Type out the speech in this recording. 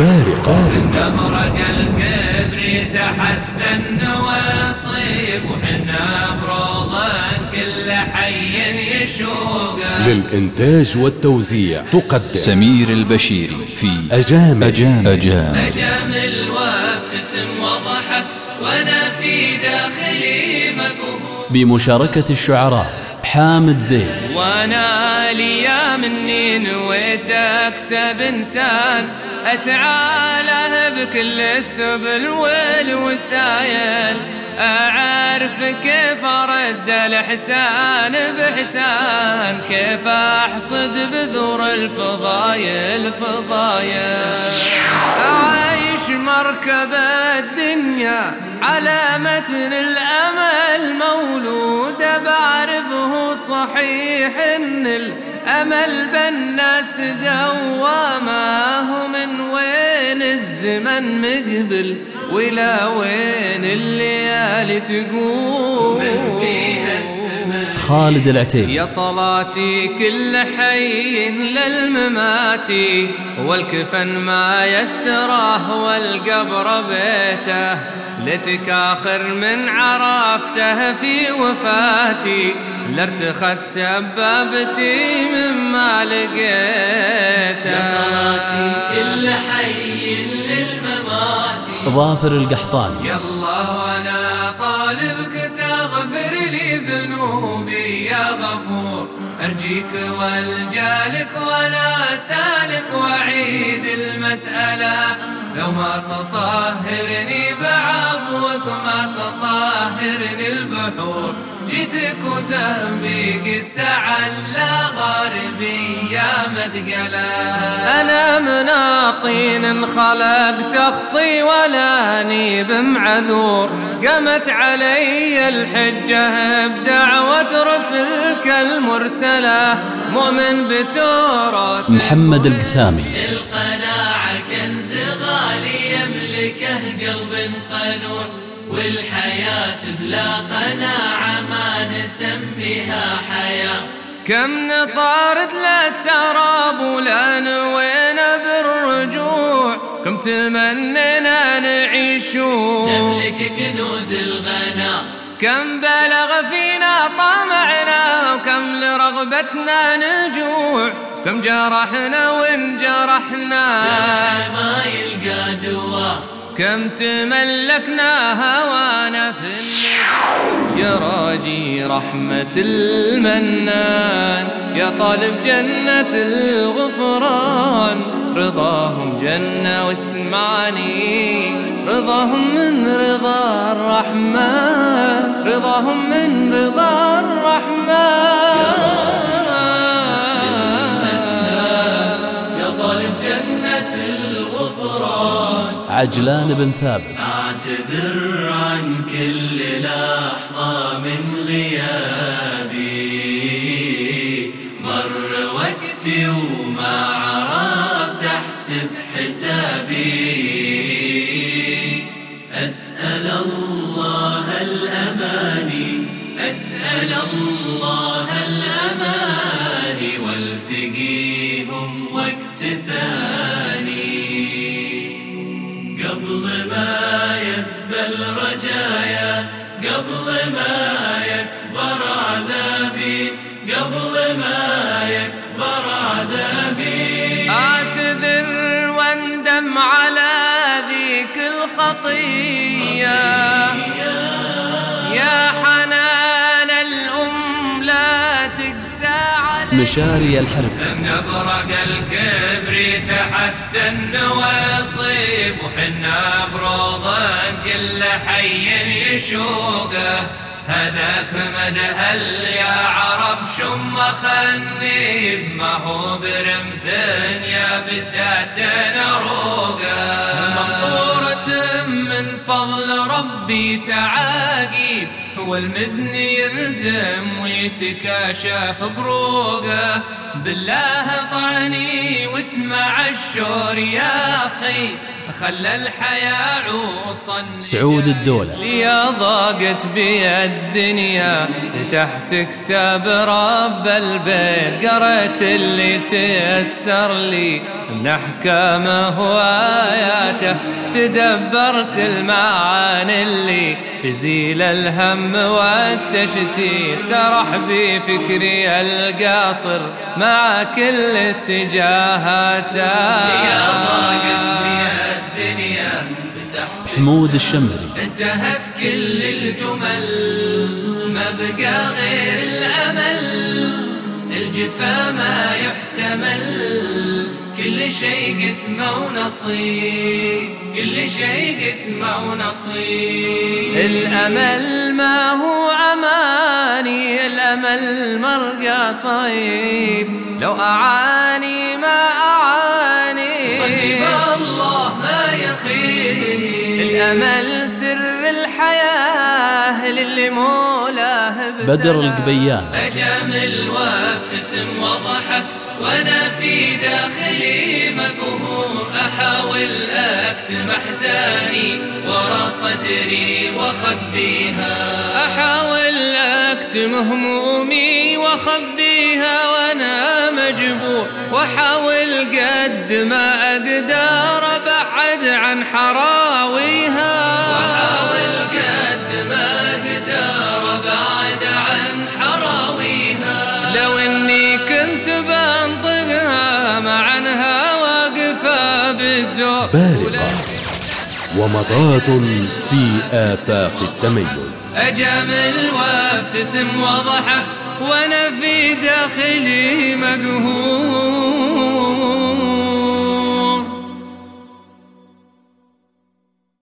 بارقة. نبرق الكبر تحت النواصيب وحنا بروضا كل حي يشوقه للإنتاج والتوزيع تقدم. سمير البشيري في أجامل. أجامل, أجامل. أجامل وابتسم وضحك وأنا في داخلي مكهوب بمشاركة الشعراء حامد زين. وأنا ليا مني نويت اكسب انسان أسعى له بكل السبل والوسايل. أعرف كيف أرد الإحسان بإحسان كيف أحصد بذور الفضايل فضايل أعيش مركب الدنيا على متن الأمل مولود بعرفه صحيح إن الأمل بالناس دوامه من وين الزمن مقبل ولا وين الليالي تقوم من فيها خالد العتيب يا صلاتي كل حي للممات والكفن ما يستراه والقبر بيته لتك آخر من عرفته في وفاتي لارتخت سبابتي مما لقيته يا صلاتي كل حي للممات. ظافر القحطاني. ارجيك والجالك ولا سالك واعيد المسألة. لو ما تطهرني بعفوك ما تطهرني البحور. جيتك وذهبي قد تعلى غاربي يا مذقلة أنا من طين خلق تخطي ولا نيب معذور. قامت علي الحجة بدعوة رسلك المرسلة. مؤمن بتورات محمد القثامي. القناعة كنز غالي يملكه قلب قنوع والحياة بلا قناعة. نسميها حياة. كم نطارد للسراب ولا نوينا بالرجوع. كم تمنينا نعيش نملك كنوز الغنى. كم بلغ فينا طمعنا. وكم لرغبتنا نجوع. كم جرحنا وانجرحنا. ما يلقى دواء. كم تملكنا هوانا في يا راجي رحمة المنان يا طالب جنة الغفران. رضاهم جنة واسمعني رضاهم من رضا الرحمن. رضاهم من رضا الرحمن. عجلان بن ثابت. أعتذر عن كل لحظة من غيابي. مر وقتي وما عرفت أحسب حسابي. أسأل الله الأماني أسأل الله الأماني والتقيهم وقت ثاني. قبل ما يذبل رجايا قبل ما يكبر عذابي قبل ما يكبر عذابي. أعتذر واندم على ذيك الخطية. يا حنان الأم لا تقسى علي مشاري الحرب. نبرق الكبر تحت النواصيب وحنا بروضا كل حي يشوقه. هذاك مدهل يا عرب شم خنيب ما هو برمثن يا بسات نروقه. مطورة من فضل ربي تعاقيب هو المزن يلزم ويتكاشف بروقه. بالله طعني واسمع الشور يا صحي خلى الحياة عوصا سعود الدولة. لي ضاقت بي الدنيا. فتحت كتاب رب البيت قرأت اللي تيسر لي. من أحكامه وآياته تدبرت المعاني اللي تزيل الهم والتشتيت سرح بي فكري القاصر مع كل اتجاهاته. يا ضاقت بي الدنيا حمود الشمري. انتهت كل الجمل ما بقى غير الأمل. الجفا ما يحتمل. كل شيء قسمه ونصيب كل شيء قسمه ونصيب. الأمل ما هو أماني الأمل مرقى صيب. لو أعاني ما أعاني. طيب الله ما يخيب. الأمل سر الحياة للي مولاه بدر القبيان. أجامل وابتسم وضحك. وأنا في داخلي مقهور احاول اكتم احزاني ورا صدري واخبيها احاول اكتم همومي واخبيها وأنا مجبور واحاول قد ما أقدر ابعد عن حراويها. ومضات في آفاق التميز. أجمل وابتسم وضحك وأنا في داخلي مقهور